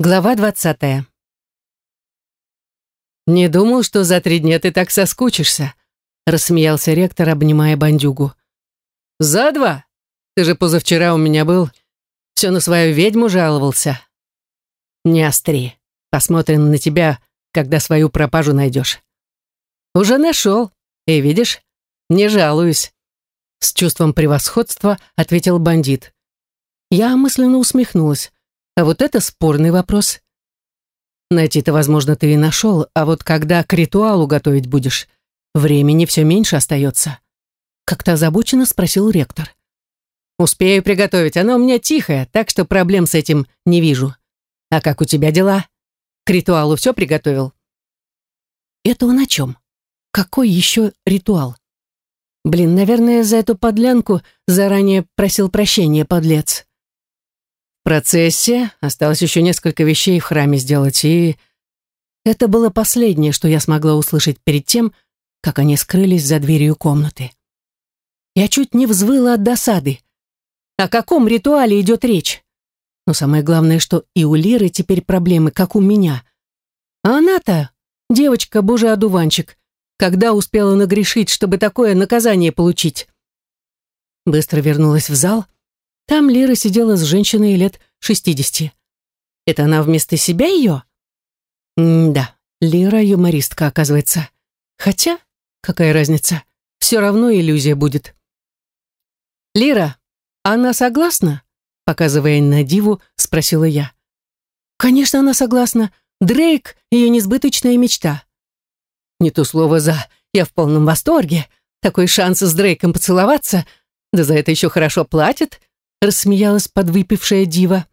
Глава двадцатая. «Не думал, что за три дня ты так соскучишься», — рассмеялся ректор, обнимая бандюгу. «За два? Ты же позавчера у меня был. Все на свою ведьму жаловался». «Не остри. Посмотрим на тебя, когда свою пропажу найдешь». «Уже нашел. И видишь, не жалуюсь». С чувством превосходства ответил бандит. Я мысленно усмехнулась. А вот это спорный вопрос. Найти-то, возможно, ты и нашел, а вот когда к ритуалу готовить будешь, времени все меньше остается. Как-то озабоченно спросил ректор. Успею приготовить, она у меня тихая, так что проблем с этим не вижу. А как у тебя дела? К ритуалу все приготовил? Это он о чем? Какой еще ритуал? Блин, наверное, за эту подлянку заранее просил прощения, подлец процессе осталось еще несколько вещей в храме сделать, и это было последнее, что я смогла услышать перед тем, как они скрылись за дверью комнаты. Я чуть не взвыла от досады. О каком ритуале идет речь? Но самое главное, что и у Лиры теперь проблемы, как у меня. А она-то, девочка, божий одуванчик, когда успела нагрешить, чтобы такое наказание получить? Быстро вернулась в зал, там Лира сидела с женщиной лет шестидесяти. Это она вместо себя ее? М-да, Лира юмористка, оказывается. Хотя, какая разница? Все равно иллюзия будет. «Лира, она согласна?» Показывая на диву, спросила я. «Конечно, она согласна. Дрейк — ее несбыточная мечта». «Не то слово «за». Я в полном восторге. Такой шанс с Дрейком поцеловаться. Да за это еще хорошо платят рассмеялась подвыпившая дива.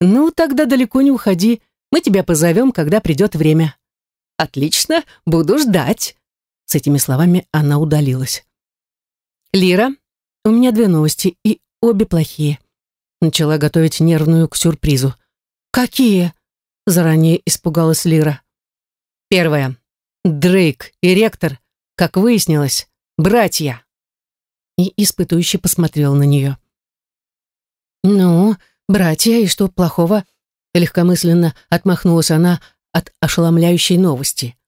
«Ну, тогда далеко не уходи. Мы тебя позовем, когда придет время». «Отлично, буду ждать». С этими словами она удалилась. «Лира, у меня две новости, и обе плохие». Начала готовить нервную к сюрпризу. «Какие?» Заранее испугалась Лира. «Первое. Дрейк и ректор, как выяснилось, братья». И испытующе посмотрел на нее. «Ну, братья, и что плохого?» Легкомысленно отмахнулась она от ошеломляющей новости.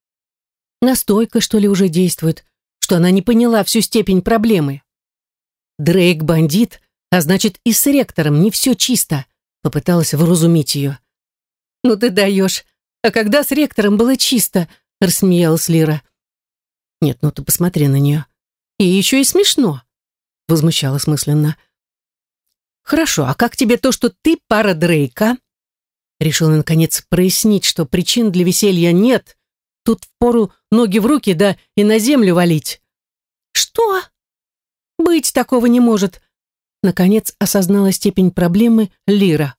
Настойка, что ли, уже действует, что она не поняла всю степень проблемы. Дрейк бандит, а значит и с ректором не все чисто, попыталась вразумить ее. «Ну ты даешь, а когда с ректором было чисто?» рассмеялась Лира. «Нет, ну ты посмотри на нее. И еще и смешно», возмущалась мысленно. «Хорошо, а как тебе то, что ты пара Дрейка?» Решил наконец прояснить, что причин для веселья нет. Тут впору ноги в руки, да и на землю валить. «Что?» «Быть такого не может», наконец осознала степень проблемы Лира.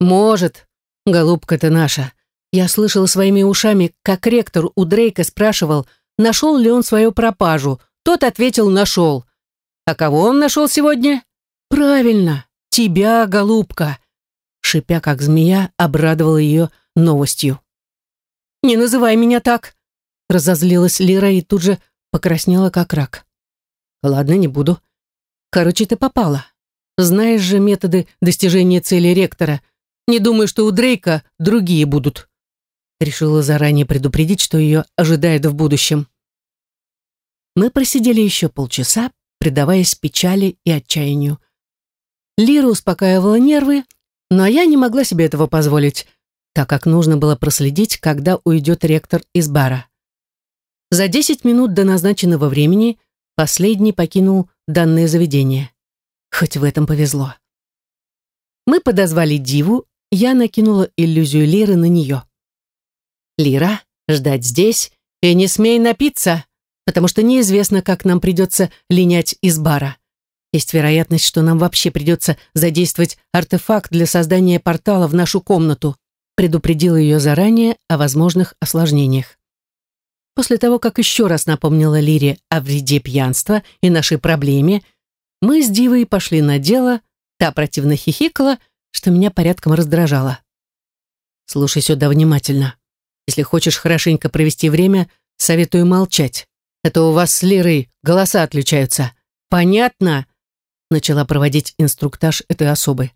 «Может, голубка ты наша. Я слышала своими ушами, как ректор у Дрейка спрашивал, нашел ли он свою пропажу. Тот ответил «нашел». А кого он нашел сегодня? «Правильно, тебя, голубка!» Шипя, как змея, обрадовала ее новостью. «Не называй меня так!» Разозлилась Лира и тут же покраснела, как рак. «Ладно, не буду. Короче, ты попала. Знаешь же методы достижения цели ректора. Не думаю, что у Дрейка другие будут». Решила заранее предупредить, что ее ожидает в будущем. Мы просидели еще полчаса, предаваясь печали и отчаянию. Лира успокаивала нервы, но я не могла себе этого позволить, так как нужно было проследить, когда уйдет ректор из бара. За десять минут до назначенного времени последний покинул данное заведение. Хоть в этом повезло. Мы подозвали Диву, я накинула иллюзию Лиры на нее. «Лира, ждать здесь и не смей напиться, потому что неизвестно, как нам придется линять из бара. Есть вероятность, что нам вообще придется задействовать артефакт для создания портала в нашу комнату. Предупредила ее заранее о возможных осложнениях. После того, как еще раз напомнила Лире о вреде пьянства и нашей проблеме, мы с Дивой пошли на дело, та противно хихикала, что меня порядком раздражало. Слушай сюда внимательно. Если хочешь хорошенько провести время, советую молчать. Это у вас с Лирой голоса отличаются. Понятно? Начала проводить инструктаж этой особы.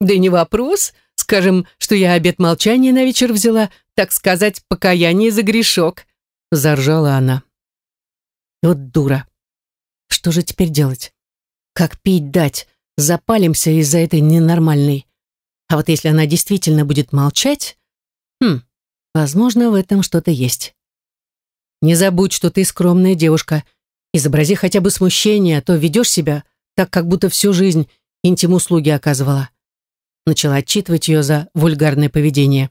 «Да не вопрос, Скажем, что я обет молчания на вечер взяла, так сказать, покаяние за грешок», — заржала она. Вот дура. Что же теперь делать? Как пить дать? Запалимся из-за этой ненормальной. А вот если она действительно будет молчать, хм, возможно, в этом что-то есть. Не забудь, что ты скромная девушка. Изобрази хотя бы смущение, а то ведешь себя так, как будто всю жизнь интим-услуги оказывала. Начала отчитывать ее за вульгарное поведение.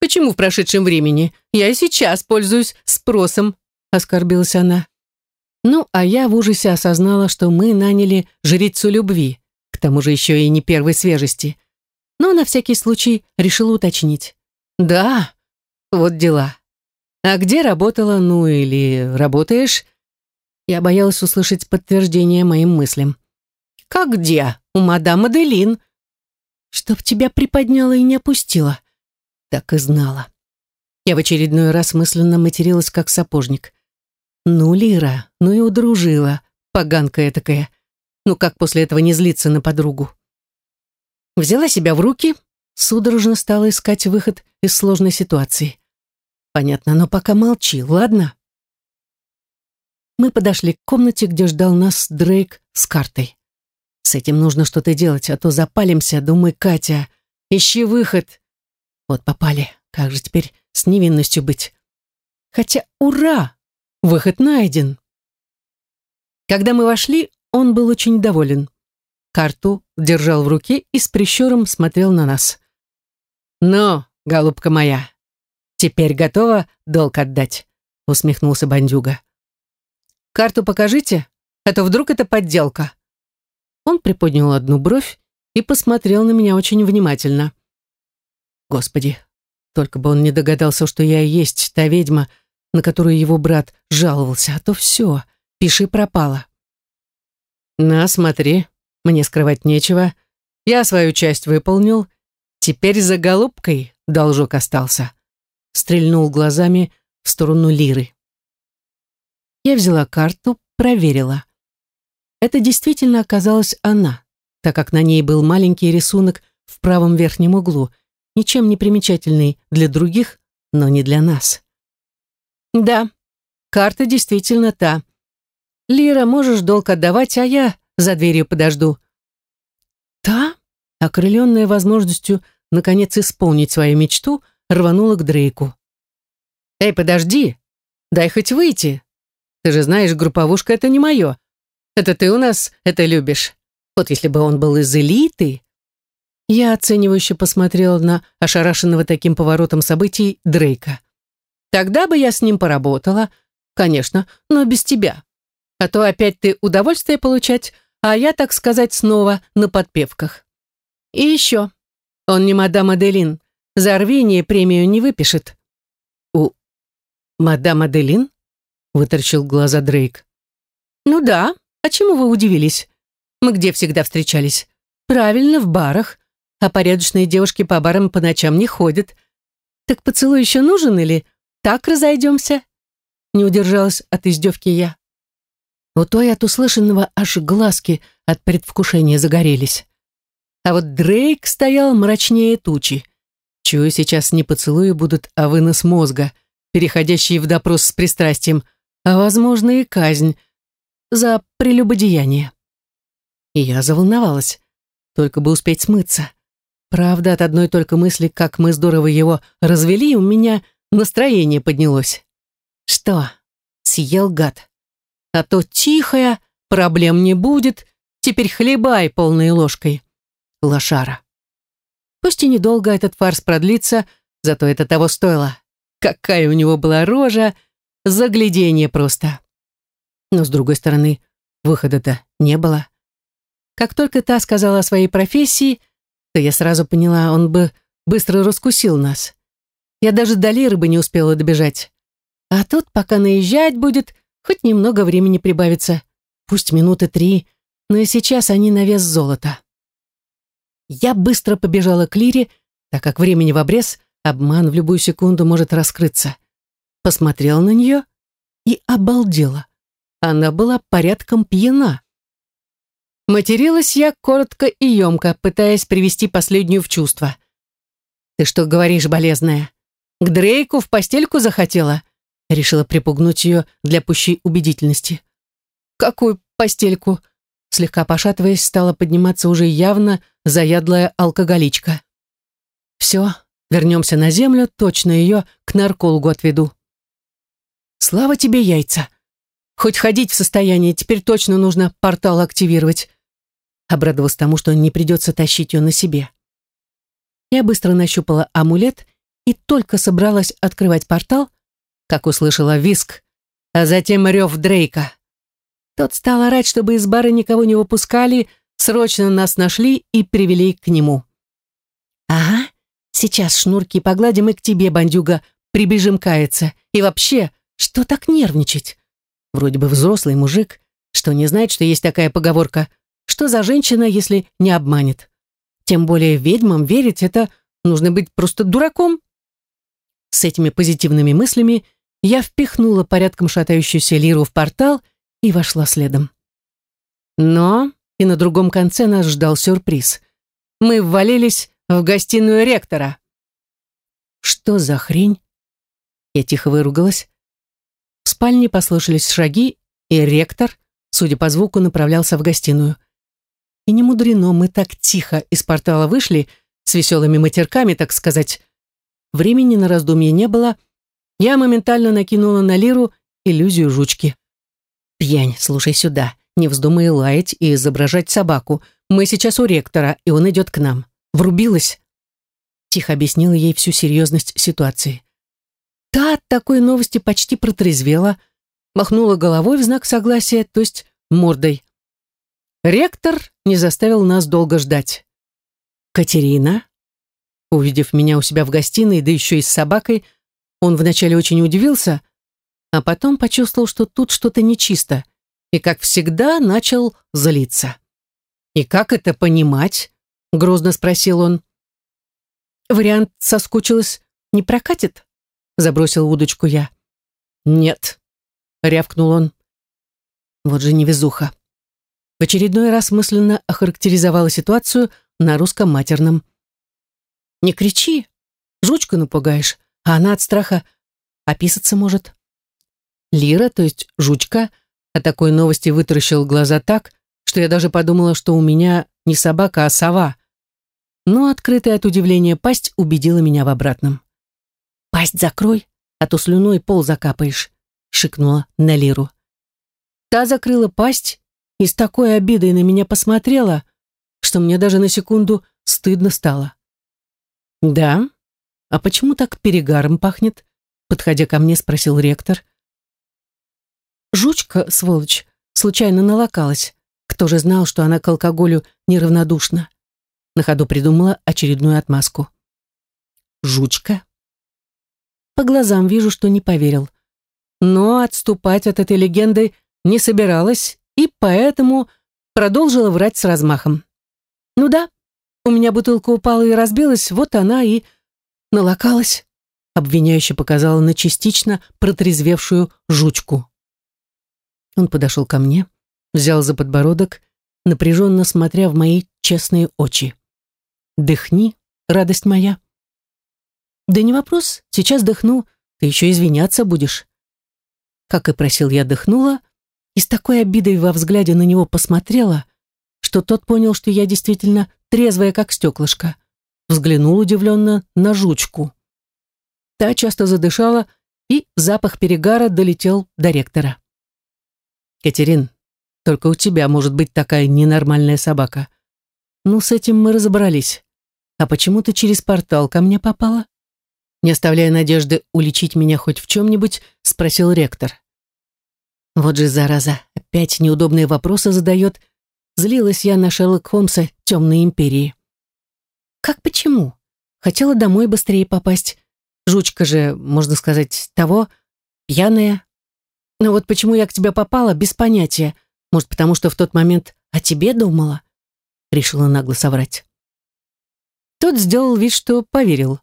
«Почему в прошедшем времени? Я и сейчас пользуюсь спросом», — оскорбилась она. Ну, а я в ужасе осознала, что мы наняли жрицу любви, к тому же еще и не первой свежести. Но на всякий случай решила уточнить. «Да, вот дела. А где работала, ну или работаешь?» Я боялась услышать подтверждение моим мыслям. «Как где? У мадам Аделин». «Чтоб тебя приподняла и не опустила». Так и знала. Я в очередной раз мысленно материлась, как сапожник. Ну, Лира, ну и удружила, поганка такая. Ну как после этого не злиться на подругу? Взяла себя в руки, судорожно стала искать выход из сложной ситуации. Понятно, но пока молчи, ладно? Мы подошли к комнате, где ждал нас Дрейк с картой. С этим нужно что-то делать, а то запалимся, думай, Катя. Ищи выход. Вот попали. Как же теперь с невинностью быть? Хотя ура! Выход найден. Когда мы вошли, он был очень доволен. Карту держал в руке и с прищуром смотрел на нас. «Ну, голубка моя, теперь готова долг отдать?» усмехнулся бандюга. «Карту покажите, а то вдруг это подделка». Он приподнял одну бровь и посмотрел на меня очень внимательно. Господи, только бы он не догадался, что я и есть та ведьма, на которую его брат жаловался, а то все, пиши пропало. «На, смотри, мне скрывать нечего. Я свою часть выполнил. Теперь за голубкой должок остался». Стрельнул глазами в сторону Лиры. Я взяла карту, проверила. Это действительно оказалась она, так как на ней был маленький рисунок в правом верхнем углу, ничем не примечательный для других, но не для нас. Да, карта действительно та. Лира, можешь долг отдавать, а я за дверью подожду. Та, окрыленная возможностью наконец исполнить свою мечту, рванула к Дрейку. «Эй, подожди! Дай хоть выйти! Ты же знаешь, групповушка — это не мое. Это ты у нас это любишь. Вот если бы он был из элиты...» Я оценивающе посмотрела на ошарашенного таким поворотом событий Дрейка. Тогда бы я с ним поработала, конечно, но без тебя. А то опять ты удовольствие получать, а я, так сказать, снова на подпевках. И еще, он не мадам Аделин, за рвение премию не выпишет. У мадам Аделин? Выторчил глаза Дрейк. Ну да, а чему вы удивились? Мы где всегда встречались? Правильно, в барах. А порядочные девушки по барам по ночам не ходят. Так поцелуй еще нужен или так разойдемся?» Не удержалась от издевки я. У той от услышанного аж глазки от предвкушения загорелись. А вот Дрейк стоял мрачнее тучи. Чую, сейчас не поцелуи будут, а вынос мозга, переходящий в допрос с пристрастием, а, возможно, и казнь за прелюбодеяние. И я заволновалась, только бы успеть смыться. Правда, от одной только мысли, как мы здорово его развели, у меня Настроение поднялось. Что? Съел гад. А то тихая, проблем не будет, теперь хлебай полной ложкой. Лошара. Пусть и недолго этот фарс продлится, зато это того стоило. Какая у него была рожа, заглядение просто. Но, с другой стороны, выхода-то не было. Как только та сказала о своей профессии, то я сразу поняла, он бы быстро раскусил нас. Я даже до Леры бы не успела добежать. А тут, пока наезжать будет, хоть немного времени прибавится. Пусть минуты три, но и сейчас они на вес золота. Я быстро побежала к Лире, так как времени в обрез, обман в любую секунду может раскрыться. Посмотрела на нее и обалдела. Она была порядком пьяна. Материлась я коротко и емко, пытаясь привести последнюю в чувство. «Ты что говоришь, болезная? К Дрейку в постельку захотела?» Решила припугнуть ее для пущей убедительности. «Какую постельку?» Слегка пошатываясь, стала подниматься уже явно заядлая алкоголичка. «Все, вернемся на землю, точно ее к наркологу отведу». «Слава тебе, яйца! Хоть ходить в состоянии, теперь точно нужно портал активировать». Обрадовалась тому, что не придется тащить ее на себе. Я быстро нащупала амулет и только собралась открывать портал, как услышала виск, а затем рев Дрейка. Тот стал орать, чтобы из бара никого не выпускали, срочно нас нашли и привели к нему. «Ага, сейчас шнурки погладим и к тебе, бандюга, прибежим каяться. И вообще, что так нервничать? Вроде бы взрослый мужик, что не знает, что есть такая поговорка что за женщина, если не обманет? Тем более ведьмам верить это нужно быть просто дураком. С этими позитивными мыслями я впихнула порядком шатающуюся лиру в портал и вошла следом. Но и на другом конце нас ждал сюрприз. Мы ввалились в гостиную ректора. Что за хрень? Я тихо выругалась. В спальне послышались шаги, и ректор, судя по звуку, направлялся в гостиную. И не мудрено, мы так тихо из портала вышли, с веселыми матерками, так сказать. Времени на раздумье не было. Я моментально накинула на Лиру иллюзию жучки. «Пьянь, слушай сюда. Не вздумай лаять и изображать собаку. Мы сейчас у ректора, и он идет к нам. Врубилась?» Тихо объяснила ей всю серьезность ситуации. Та от такой новости почти протрезвела, махнула головой в знак согласия, то есть мордой. Ректор не заставил нас долго ждать. Катерина, увидев меня у себя в гостиной, да еще и с собакой, он вначале очень удивился, а потом почувствовал, что тут что-то нечисто, и, как всегда, начал злиться. «И как это понимать?» — грозно спросил он. «Вариант «соскучилась» не прокатит?» — забросил удочку я. «Нет», — рявкнул он. «Вот же невезуха. В очередной раз мысленно охарактеризовала ситуацию на русском матерном. «Не кричи, жучку напугаешь, а она от страха описаться может». Лира, то есть жучка, от такой новости вытаращил глаза так, что я даже подумала, что у меня не собака, а сова. Но открытая от удивления пасть убедила меня в обратном. «Пасть закрой, а то слюной пол закапаешь», — шикнула на. Та закрыла пасть и с такой обидой на меня посмотрела, что мне даже на секунду стыдно стало. «Да? А почему так перегаром пахнет?» Подходя ко мне, спросил ректор. Жучка, сволочь, случайно налокалась. Кто же знал, что она к алкоголю неравнодушна? На ходу придумала очередную отмазку. Жучка? По глазам вижу, что не поверил. Но отступать от этой легенды не собиралась и поэтому продолжила врать с размахом. «Ну да, у меня бутылка упала и разбилась, вот она и налокалась», обвиняюще показала на частично протрезвевшую жучку. Он подошел ко мне, взял за подбородок, напряженно смотря в мои честные очи. «Дыхни, радость моя». «Да не вопрос, сейчас дыхну, ты еще извиняться будешь». Как и просил, я дыхнула, и с такой обидой во взгляде на него посмотрела, что тот понял, что я действительно трезвая, как стеклышко. Взглянул удивленно на жучку. Та часто задышала, и запах перегара долетел до ректора. «Катерин, только у тебя может быть такая ненормальная собака. Ну, с этим мы разобрались. А почему ты через портал ко мне попала?» Не оставляя надежды уличить меня хоть в чем-нибудь, спросил ректор. Вот же зараза, опять неудобные вопросы задает. Злилась я на Шерлок Холмса темной империи. Как почему? Хотела домой быстрее попасть. Жучка же, можно сказать, того, пьяная. Но вот почему я к тебе попала, без понятия. Может, потому что в тот момент о тебе думала? Решила нагло соврать. Тот сделал вид, что поверил.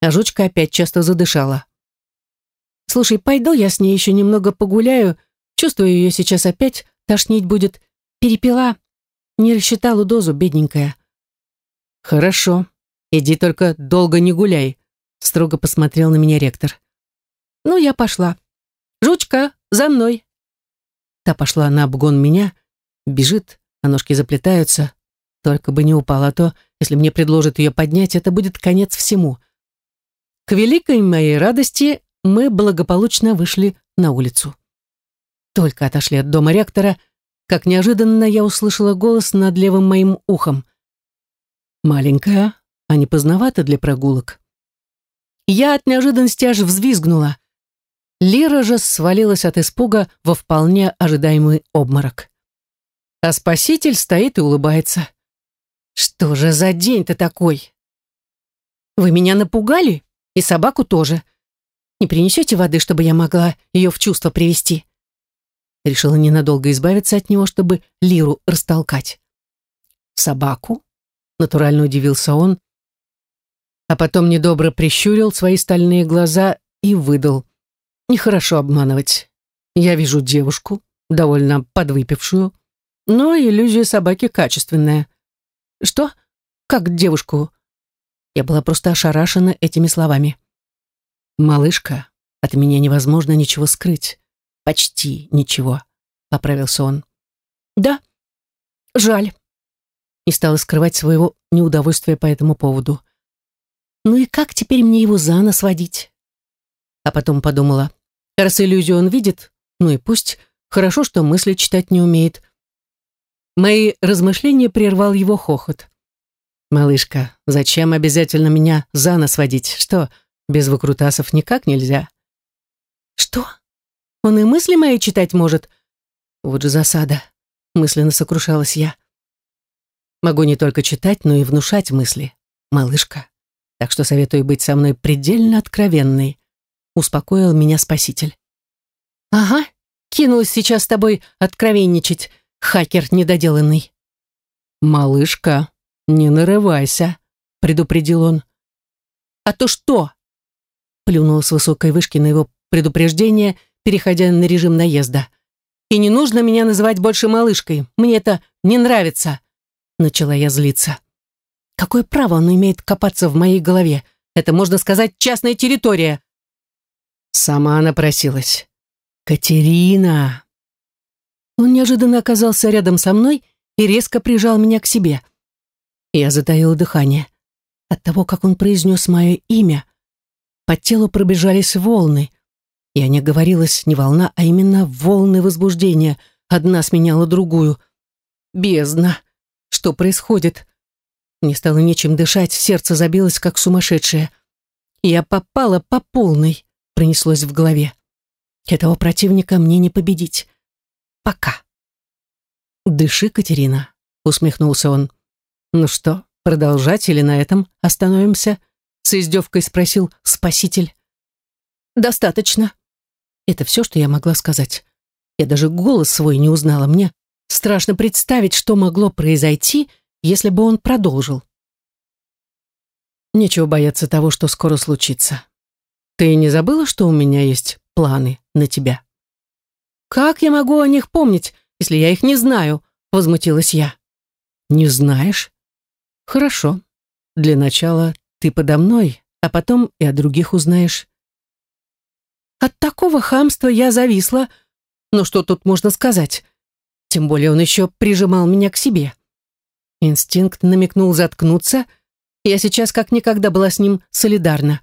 А жучка опять часто задышала. Слушай, пойду я с ней еще немного погуляю. Чувствую ее сейчас опять, тошнить будет. Перепила. Не рассчитала дозу, бедненькая. Хорошо. Иди только долго не гуляй, строго посмотрел на меня ректор. Ну, я пошла. Жучка, за мной. Та пошла на обгон меня, бежит, а ножки заплетаются. Только бы не упала, а то, если мне предложат ее поднять, это будет конец всему. К великой моей радости мы благополучно вышли на улицу. Только отошли от дома ректора, как неожиданно я услышала голос над левым моим ухом. «Маленькая, а не поздновато для прогулок?» Я от неожиданности аж взвизгнула. Лира же свалилась от испуга во вполне ожидаемый обморок. А спаситель стоит и улыбается. «Что же за день-то такой?» «Вы меня напугали? И собаку тоже. Не принесете воды, чтобы я могла ее в чувство привести?» Решила ненадолго избавиться от него, чтобы Лиру растолкать. «Собаку?» — натурально удивился он, а потом недобро прищурил свои стальные глаза и выдал. Нехорошо обманывать. Я вижу девушку, довольно подвыпившую, но иллюзия собаки качественная. Что? Как девушку? Я была просто ошарашена этими словами. «Малышка, от меня невозможно ничего скрыть. Почти ничего», — поправился он. «Да, жаль». Не стала скрывать своего неудовольствия по этому поводу. «Ну и как теперь мне его за нос водить?» А потом подумала, Раз иллюзию он видит, ну и пусть. Хорошо, что мысли читать не умеет. Мои размышления прервал его хохот. «Малышка, зачем обязательно меня за нос водить? Что, без выкрутасов никак нельзя?» «Что? Он и мысли мои читать может?» Вот же засада. Мысленно сокрушалась я. Могу не только читать, но и внушать мысли. Малышка. Так что советую быть со мной предельно откровенной успокоил меня спаситель. «Ага, кинулась сейчас с тобой откровенничать, хакер недоделанный». «Малышка, не нарывайся», — предупредил он. «А то что?» Плюнул с высокой вышки на его предупреждение, переходя на режим наезда. «И не нужно меня называть больше малышкой, мне это не нравится», — начала я злиться. «Какое право он имеет копаться в моей голове? Это, можно сказать, частная территория. Сама она просилась. «Катерина!» Он неожиданно оказался рядом со мной и резко прижал меня к себе. Я затаила дыхание. От того, как он произнес мое имя, по телу пробежались волны. Я не говорилась не волна, а именно волны возбуждения. Одна сменяла другую. Бездна! Что происходит? Мне стало нечем дышать, сердце забилось, как сумасшедшее. Я попала по полной пронеслось в голове. Этого противника мне не победить. Пока. «Дыши, Катерина», — усмехнулся он. «Ну что, продолжать или на этом остановимся?» С издевкой спросил спаситель. «Достаточно». Это все, что я могла сказать. Я даже голос свой не узнала. Мне страшно представить, что могло произойти, если бы он продолжил. Нечего бояться того, что скоро случится. Ты не забыла, что у меня есть планы на тебя? Как я могу о них помнить, если я их не знаю? Возмутилась я. Не знаешь? Хорошо. Для начала ты подо мной, а потом и о других узнаешь. От такого хамства я зависла. Но что тут можно сказать? Тем более он еще прижимал меня к себе. Инстинкт намекнул заткнуться. Я сейчас как никогда была с ним солидарна.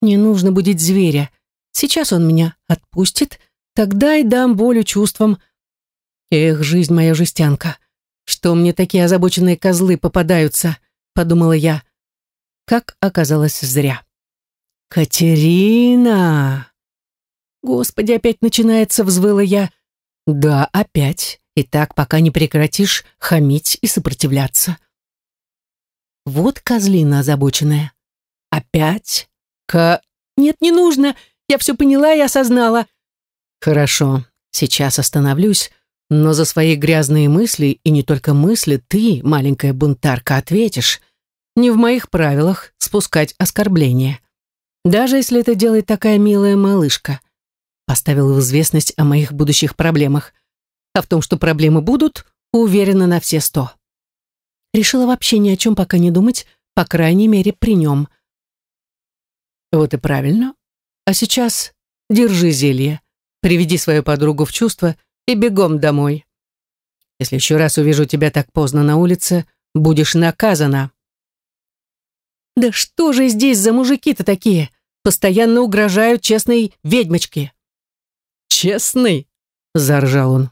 Не нужно будить зверя. Сейчас он меня отпустит, тогда и дам волю чувствам. Эх, жизнь моя жестянка. Что мне такие озабоченные козлы попадаются, подумала я. Как оказалось, зря. Катерина! Господи, опять начинается, взвыла я. Да, опять. И так, пока не прекратишь хамить и сопротивляться. Вот козлина озабоченная. Опять? Ка... Нет, не нужно. Я все поняла и осознала. Хорошо, сейчас остановлюсь, но за свои грязные мысли, и не только мысли, ты, маленькая бунтарка, ответишь. Не в моих правилах спускать оскорбления. Даже если это делает такая милая малышка. Поставил в известность о моих будущих проблемах. А в том, что проблемы будут, уверена на все сто. решила вообще ни о чем пока не думать, по крайней мере, при нем. Вот и правильно. А сейчас держи зелье, приведи свою подругу в чувство и бегом домой. Если еще раз увижу тебя так поздно на улице, будешь наказана. Да что же здесь за мужики-то такие? Постоянно угрожают честной ведьмочке. Честный? Заржал он.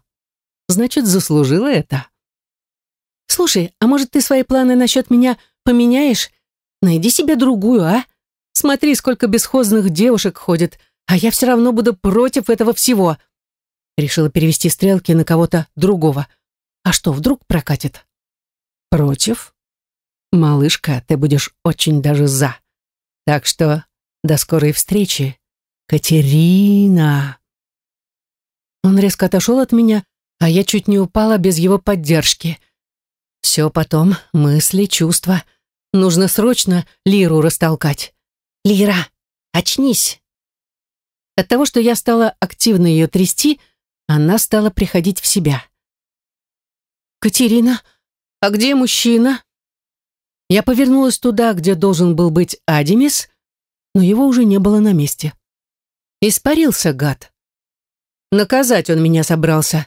Значит, заслужила это. Слушай, а может ты свои планы насчет меня поменяешь? Найди себе другую, а? Смотри, сколько бесхозных девушек ходит, а я все равно буду против этого всего. Решила перевести стрелки на кого-то другого. А что, вдруг прокатит? Против? Малышка, ты будешь очень даже за. Так что до скорой встречи, Катерина. Он резко отошел от меня, а я чуть не упала без его поддержки. Все потом, мысли, чувства. Нужно срочно Лиру растолкать. «Лира, очнись!» От того, что я стала активно ее трясти, она стала приходить в себя. «Катерина, а где мужчина?» Я повернулась туда, где должен был быть Адимис, но его уже не было на месте. Испарился гад. Наказать он меня собрался.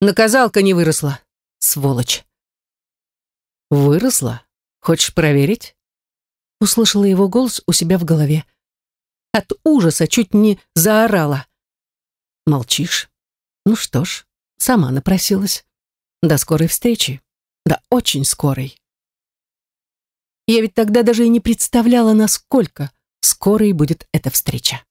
Наказалка не выросла. Сволочь. Выросла? Хочешь проверить? Услышала его голос у себя в голове. От ужаса чуть не заорала. Молчишь? Ну что ж, сама напросилась. До скорой встречи. До очень скорой. Я ведь тогда даже и не представляла, насколько скорой будет эта встреча.